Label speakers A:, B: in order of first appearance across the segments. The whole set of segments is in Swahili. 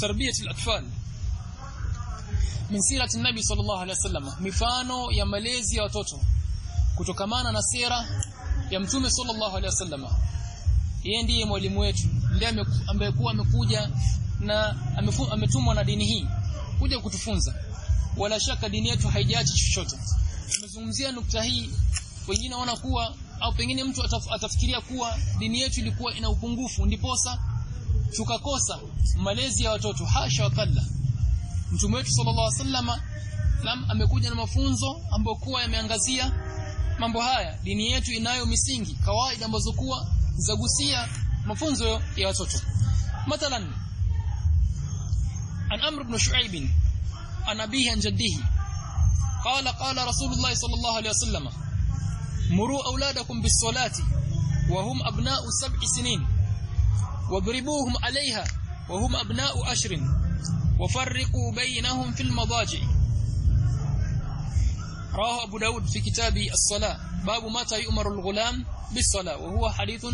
A: tarbiyat الاطفال من sirati nabi sallallahu alaihi wasallam mifano ya malezi ya watoto. Kutokamana na sira ya mtume sallallahu alaihi wasallam yeye ndiye mwalimu wetu. Ndiye ambaye kuwa amekuja na ametumwa na dini hii. Kuja kutufunza. Wala shaka dini yetu haijachi chochote. Tumezungumzia nukta hii. Wengine wanaona kuwa au pengine mtu ataf, atafikiria kuwa dini yetu ilikuwa ina upungufu ndiposa tukakosa malezi ya watoto hasha wakalla mtume wetu sallallahu alaihi wasallama lam amekuja na mafunzo ambayo kuwa yameangazia mambo haya dini yetu inayo misingi kawaida ambazo kuwa zagusia mafunzo ya watoto mathalan an amr ibn shu'aib an abihi an jaddihi qala qala rasulullah sallallahu alaihi wasallam muru auladakum bis-salati wa hum abna'u sab'i sinin وابربوهم عليها وهم أبناء أشر وفرقوا بينهم في المضاجع. راه أبو داود في كتاب الصلاة. باب متى يؤمر الغلام بالصلاة وهو حديث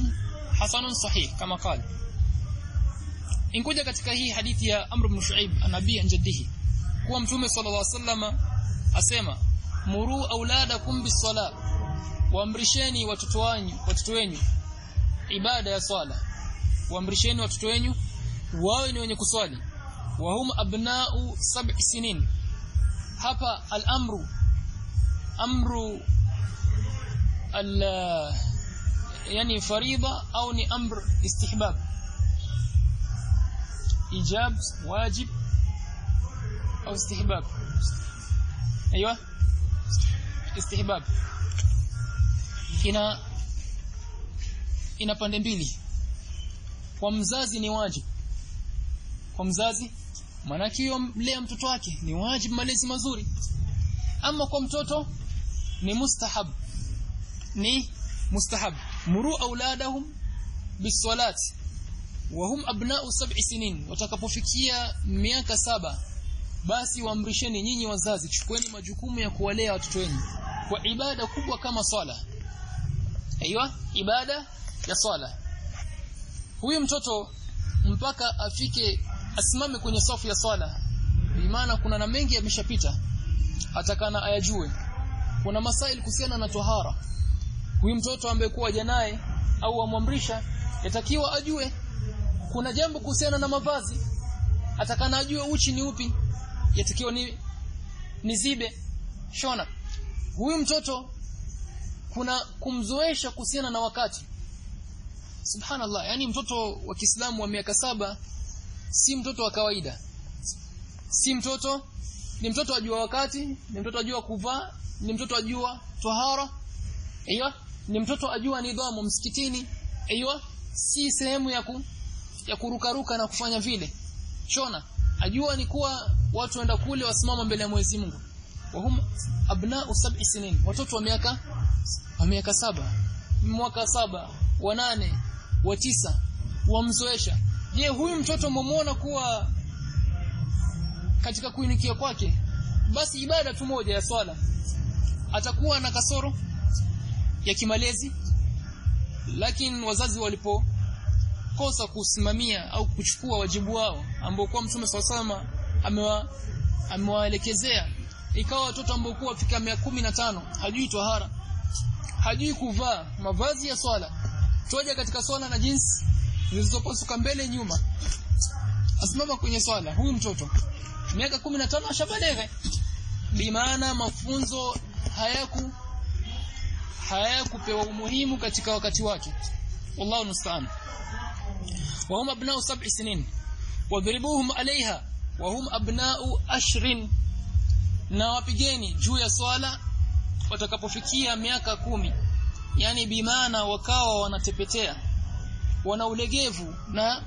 A: حسن صحيح كما قال. إن كنت قد كهي حديثي أمر بن شعيب النبي عن جده. قوم ثم صلى الله عليه وسلم أسيما مروا أولادكم بالصلاة وامرشيني وتتواني وتتواني. عبادة صلاة waamrisheni watoto wenu wawe ni wenye kuswali wa hum abna'u sab'i sinin hapa al-amru amru al yani farida au ni amr istihbab ijab wajib au istihbab ايوه istihbab ina ina pande mbili kwa mzazi ni wajibu. Kwa mzazi maana hiyo mlea mtoto wake ni wajibu malezi mazuri. Ama kwa mtoto ni mustahab. Ni mustahab. Muru auladahum bisalat wa hum abna'u sab'i sinin. Watakapofikia miaka saba basi waamrisheni nyinyi wazazi chukueni majukumu ya kuwalea watoto wenu kwa ibada kubwa kama swala. Aiywa ibada ya swala huyu mtoto mpaka afike asimame kwenye safu ya swala. Maana kuna na mengi yameshapita atakana ayajue. Kuna masail kuhusiana na tohara. Huyu mtoto ambaye kuwa janaye au amwamrisha yatakiwa ajue. Kuna jambo kuhusiana na mavazi atakana ajue uchi ni upi yatakiwa ni nizibe shona. Huyu mtoto kuna kumzoesha kuhusiana na wakati subhanallah yani mtoto wa Kiislamu wa miaka saba si mtoto wa kawaida. Si mtoto ni mtoto ajua wakati ni mtoto ajua kuvaa ni mtoto ajua tahara aiyo ni mtoto ajua nidhamu msikitini aiyo si sehemu ya ku, ya kurukaruka na kufanya vile. Shona ajua ni kuwa watu waenda kule wasimama mbele ya Mwenyezi Mungu. Wahum abna'u sab'i sinin watoto wa miaka wa miaka saba mwaka saba wa nane wa tisa wamzoesha. Je huyu mtoto mumuona kuwa katika kuinikia kwake? Basi ibada tu moja ya swala. Atakuwa na kasoro ya kimalezi lakini wazazi walipo kosa kusimamia au kuchukua wajibu wao ambao kwa mtume swalla amewa amewaelekezea ikawa watoto ambao kwa fika 115 hajui tohara hajui kuvaa mavazi ya swala toja katika swala na jinsi zilizopasuka mbele nyuma. Asimama kwenye swala. Huyu mtoto. Miaka 15 ashabaleghe bimaana mafunzo hayaku hayakupewa umuhimu katika wakati wake. Wallahu musta'an. Wa hum abna'u sab'i sinin. Wadribuhum 'alayha. Wa hum abna'u ashrin. Na wapigeni juu ya swala watakapofikia miaka kumi yani bimaana wakawa wanatepetea wana ulegevu na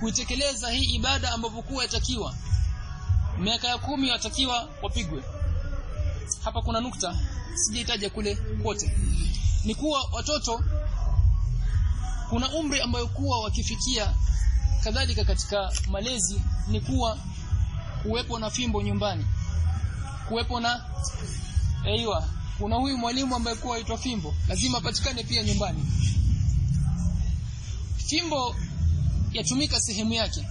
A: kuitekeleza hii ibada ambapo kuwa yatakiwa. Miaka ya kumi watakiwa wapigwe. Hapa kuna nukta sijaitaja kule kote. Ni kuwa watoto kuna umri ambayo kuwa wakifikia kadhalika katika malezi ni kuwa kuwepo na fimbo nyumbani. Kuwepo na aiywa kuna huyu mwalimu ambaye kuwa aitwa fimbo lazima apatikane pia nyumbani. Fimbo yatumika sehemu yake.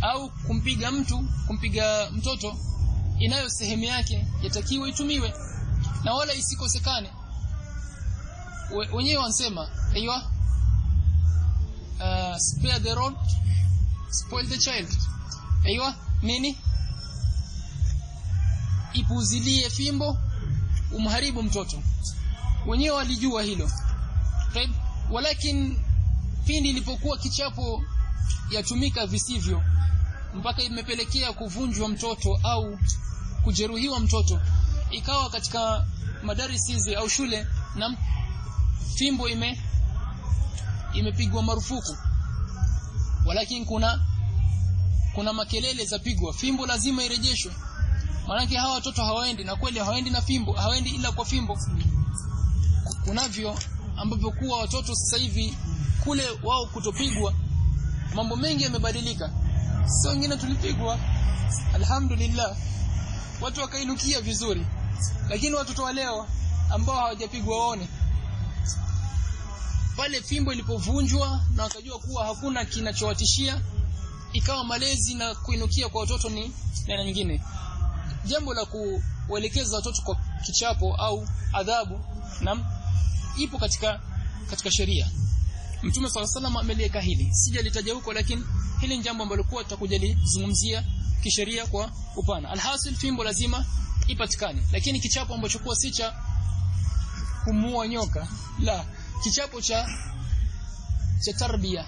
A: Au kumpiga mtu kumpiga mtoto inayo sehemu yake yatakiwa itumiwe na wala isikosekane. Wenyewe wansema aiywa uh, spare the rod spoil the child. Aiywa nini? Ipuzilie fimbo umharibu mtoto. Wenyewe walijua hilo. Taib, walakin pindi ilipokuwa kichapo yatumika visivyo mpaka imepelekea kuvunjwa mtoto au kujeruhiwa mtoto ikawa katika madarisi au shule na fimbo ime imepigwa marufuku. Walakin kuna kuna makelele za pigwa. Fimbo lazima irejeshwe maanake hawa watoto hawaendi na kweli hawaendi na fimbo hawaendi ila kwa fimbo. Kunavyo ambavyo kuwa watoto sasa hivi kule wao kutopigwa mambo mengi yamebadilika. Sio wengine tulipigwa. Alhamdulillah. Watu wakainukia vizuri. Lakini watoto wa leo ambao hawajapigwa waone. Pale fimbo ilipovunjwa na wakajua kuwa hakuna kinachowatishia ikawa malezi na kuinukia kwa watoto ni neno nyingine jambo la kuelekeza watoto kwa kichapo au adhabu nam ipo katika katika sheria. Mtume swalla عليه ameliweka hili. Sijalitaja huko lakini hili ni jambo ambalo kwa tutakuja lizungumzia kisheria kwa upana. Alhasil fimbo lazima ipatikane. Lakini kichapo ambacho kwa si cha kumua nyoka la kichapo cha cha tarbia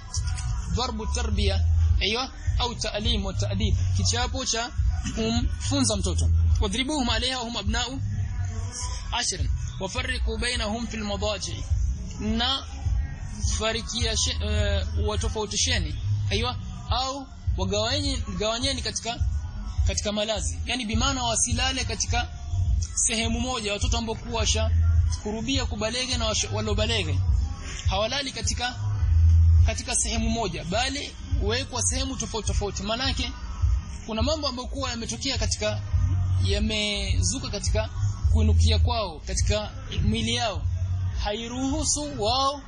A: darbu tarbia aiyo au taalim wa taadib kichapo cha kumfunza mtoto. Wadribuhum alaiha abna'u ashran wafarriqu bainahum fil madaji na farikia uh, watofautisheni aiywa au wagawanyeni gawanyeni katika katika malazi. Yani bimaana wasilale katika sehemu moja watoto ambao kuwasha kurubia kubalege na walobalege hawalali katika katika sehemu moja bali wekwa sehemu tofauti tofauti. Manake kuna mambo ambayo kuwa yametokea katika yamezuka katika kuinukia kwao katika mwili yao. Hairuhusu wao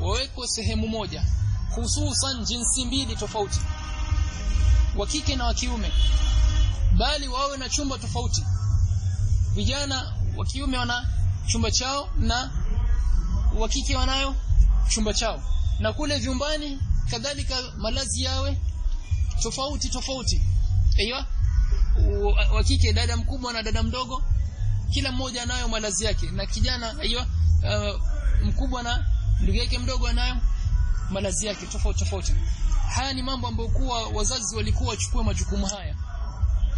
A: wawekwe sehemu moja hususan jinsi mbili tofauti wa kike na wa kiume bali wawe na chumba tofauti. Vijana wa kiume wana chumba chao na wa kike wanayo chumba chao. Na kule vyumbani kadhalika malazi yawe tofauti tofauti aiyo wa kike dada mkubwa na dada mdogo kila mmoja anayo malazi yake. Na kijana aiyo uh, mkubwa na ndugu yake mdogo anayo malazi yake tofauti tofauti. Haya ni mambo ambayo kuwa wazazi walikuwa wachukue majukumu haya.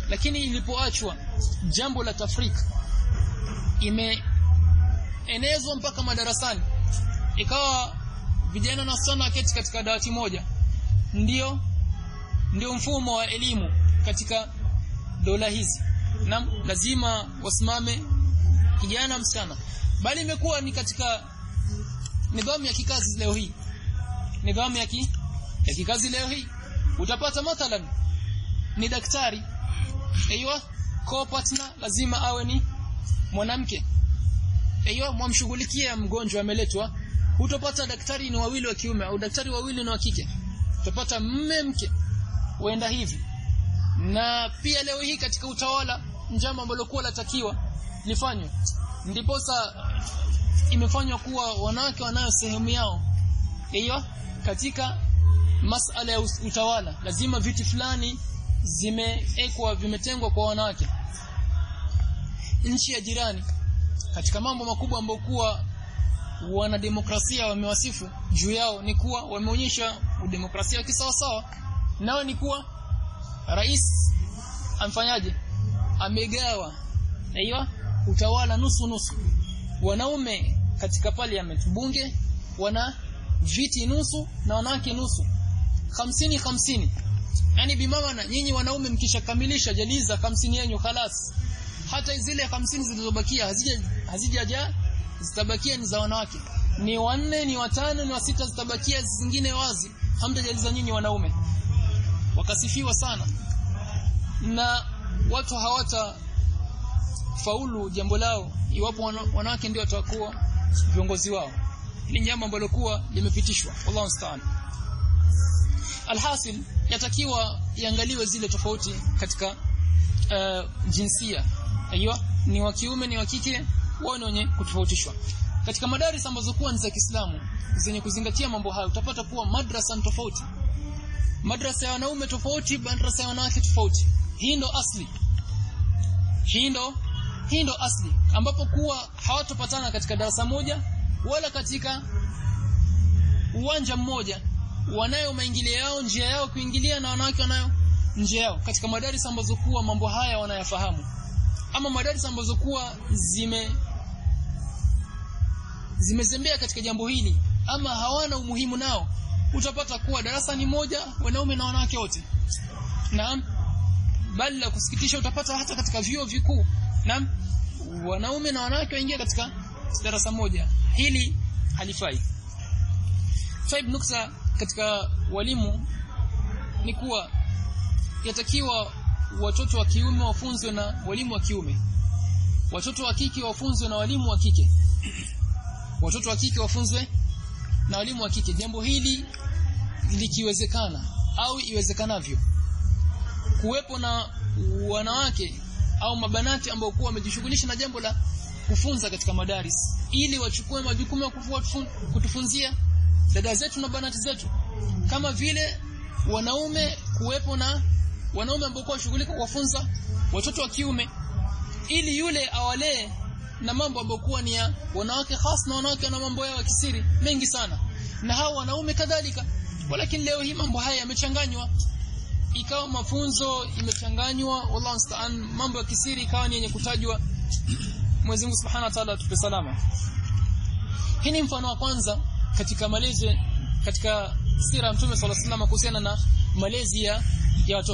A: Lakini ilipoachwa jambo la tafrika imeenezwa mpaka madarasani. Ikawa vijana na wasichana katika dawati moja. Ndio ndio mfumo wa elimu katika dola hizi. Na lazima wasimame kijana msichana. Bali imekuwa ni katika nidhamu ya kikazi leo hii. Nidhamu ya, ki, ya kikazi leo hii. Utapata mathalan ni daktari. Aiywa co-partner lazima awe ni mwanamke. Aiywa mwamshughulikia mgonjwa ameletwa. Utapata daktari ni wawili wa kiume au daktari wawili ni wa kike. Utapata mme mke. Huenda hivi na pia leo hii katika utawala njama ambalo kuwa latakiwa lifanywe. Ndiposa imefanywa kuwa wanawake wanayo sehemu yao. Hiyo katika masala ya utawala lazima viti fulani zimeekwa vimetengwa kwa wanawake. Nchi ya jirani katika mambo makubwa ambayo kuwa wanademokrasia wamewasifu juu yao ni kuwa wameonyesha udemokrasia kisawa kisawasawa. Nao ni kuwa rais amfanyaje? Amegawa. Aiyo utawala nusu nusu. Wanaume katika parliament bunge wana viti nusu na wanawake nusu. Hamsini hamsini. Yani bimama nyinyi wanaume mkishakamilisha jaliza hamsini yenu khalas hata zile hamsini zilizobakia hazija hazijaja zitabakia ni za wanawake. Ni wanne ni watano ni wasita zitabakia zingine wazi. Hamtajaliza nyinyi wanaume wakasifiwa sana. Na watu hawata faulu jambo lao iwapo wanawake ndio watakuwa viongozi wao. Ni jambo ambalo kuwa limepitishwa. Wallahu musta'an. Alhasil yatakiwa iangaliwe zile tofauti katika uh, jinsia. Aiyo ni wa kiume ni wa kike wao ni kutofautishwa. Katika madarasa ambazo kuwa ni za Kiislamu zenye kuzingatia mambo hayo utapata kuwa madrasa tofauti madrasa ya wanaume tofauti madrasa ya wanawake tofauti. Hii ndo asli. Hii ndo hii ndo asli. Ambapo kuwa hawatopatana katika darasa moja wala katika uwanja mmoja wanayo maingilio yao njia yao kuingilia na wanawake wanayo njia yao. Katika madarasa ambazo kuwa mambo haya wanayafahamu. Ama madarasa ambazo kuwa zime zimezembea katika jambo hili. Ama hawana umuhimu nao utapata kuwa darasa ni moja wanaume na wanawake wote. Naam. Bali la kusikitisha utapata hata katika vyuo vikuu. Naam. Wanaume na wanawake waingia katika darasa moja. Hili halifai. Faib nuksa katika walimu ni kuwa yatakiwa watoto wa kiume wafunzwe na walimu wa kiume. Watoto wa kike wafunzwe na walimu wa kike. Watoto wa kike wafunzwe na walimu wa kike. Jambo hili likiwezekana au iwezekanavyo. Kuwepo na wanawake au mabanati ambao kuwa wamejishughulisha na jambo la kufunza katika madaris ili wachukue majukumu ya kutufunzia dada zetu na banati zetu. Kama vile wanaume kuwepo na wanaume ambao kwa shughulika kuwafunza watoto wa kiume ili yule awalee na mambo ambayo kuwa ni ya wanawake hasa na wanawake na mambo yao ya kisiri mengi sana. Na hao wanaume kadhalika walakini leo hii mambo haya yamechanganywa, ikawa mafunzo imechanganywa, wallahu musta'an, mambo ya kisiri ikawa ni yenye kutajwa. Mwenyezi Mungu Subhanahu wa Ta'ala atupe salama. Hii ni mfano wa kwanza katika malezi katika sira ya Mtume sallallahu alaihi wasallam kuhusiana na malezi ya watoto.